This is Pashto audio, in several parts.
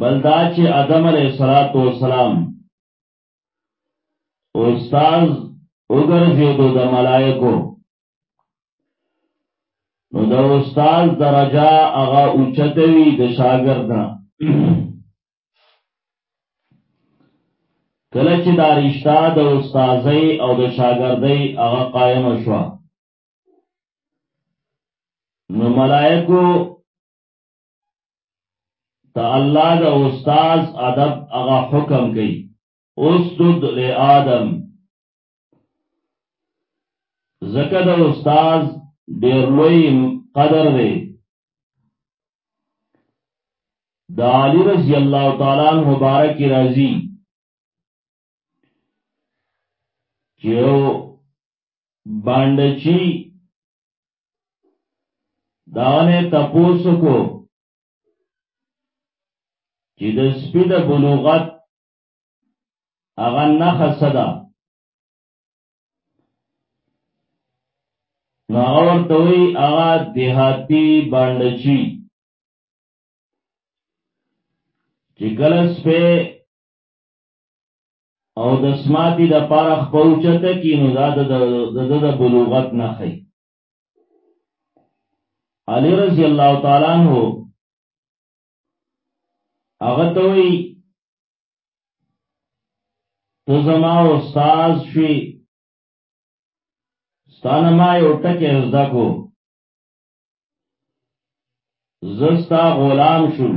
بلدا چې آدم علیه الصلاۃ والسلام استاد وګرځیدو د ملائکو نو د استاد درجه هغه اوچته وی د شاګرد نه کله چې دا رشتہ د استادۍ او د شاګردۍ هغه قائم شوه نو ملائکو ته الله د استاد ادب هغه حکم کوي اسجد لآدم زکه د استاد ډیر لوی قدر دی د علی رضی الله تعالی عنہ مبارک راضی یو باندچی داونه تپوسو کو چې د سپی د بلوغت هغه نخه صدا نو هغه ورته وی هغه دیهاتی باندچی چې کله سپه او د سماتی د پاره خپوچته کی نو دا د د د بلوغت نه خي علی رضی الله تعالی عنہ هغه ته وی ته زما استاد شوی ستانه ما یو ټکی زده کو زستا غلام شوم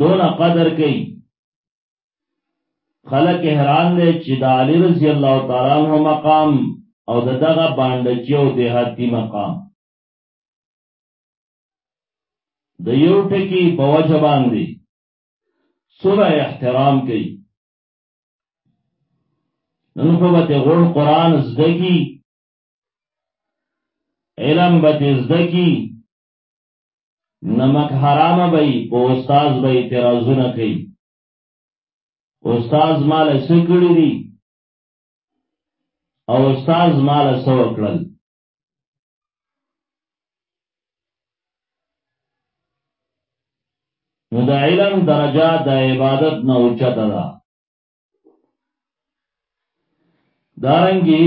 دون قدر کوي خلق حیران دی چې د علی رضی الله تعالی عنہ مقام او د دغه باندې چې او دهاتی مقام د یو ټکی په وجه باندې سره احترام کوي نن خو به ته غوړ قران زده کی علم به ته زده کی نمک حرام بې په استاد به اعتراضونه کوي استاد مال څه کړی دی او استاد مال څه وکړل نو د علم درجه د عبادت نه اوچته ده دارنګي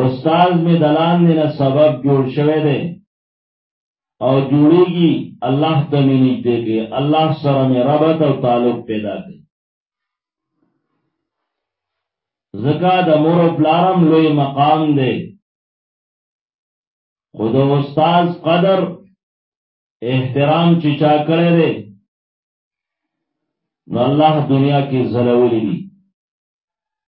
استاد می دلان نه سبب جوړ شوه دی او جوړیږي الله ته مې نږدې کې الله سره مې ربط او تعلق پیدا کړي زکا د مور او پلارم لوی مقام دی خو د استاد قدر احترام چې چا کړی دی نو الله دنیا کې زلولی دی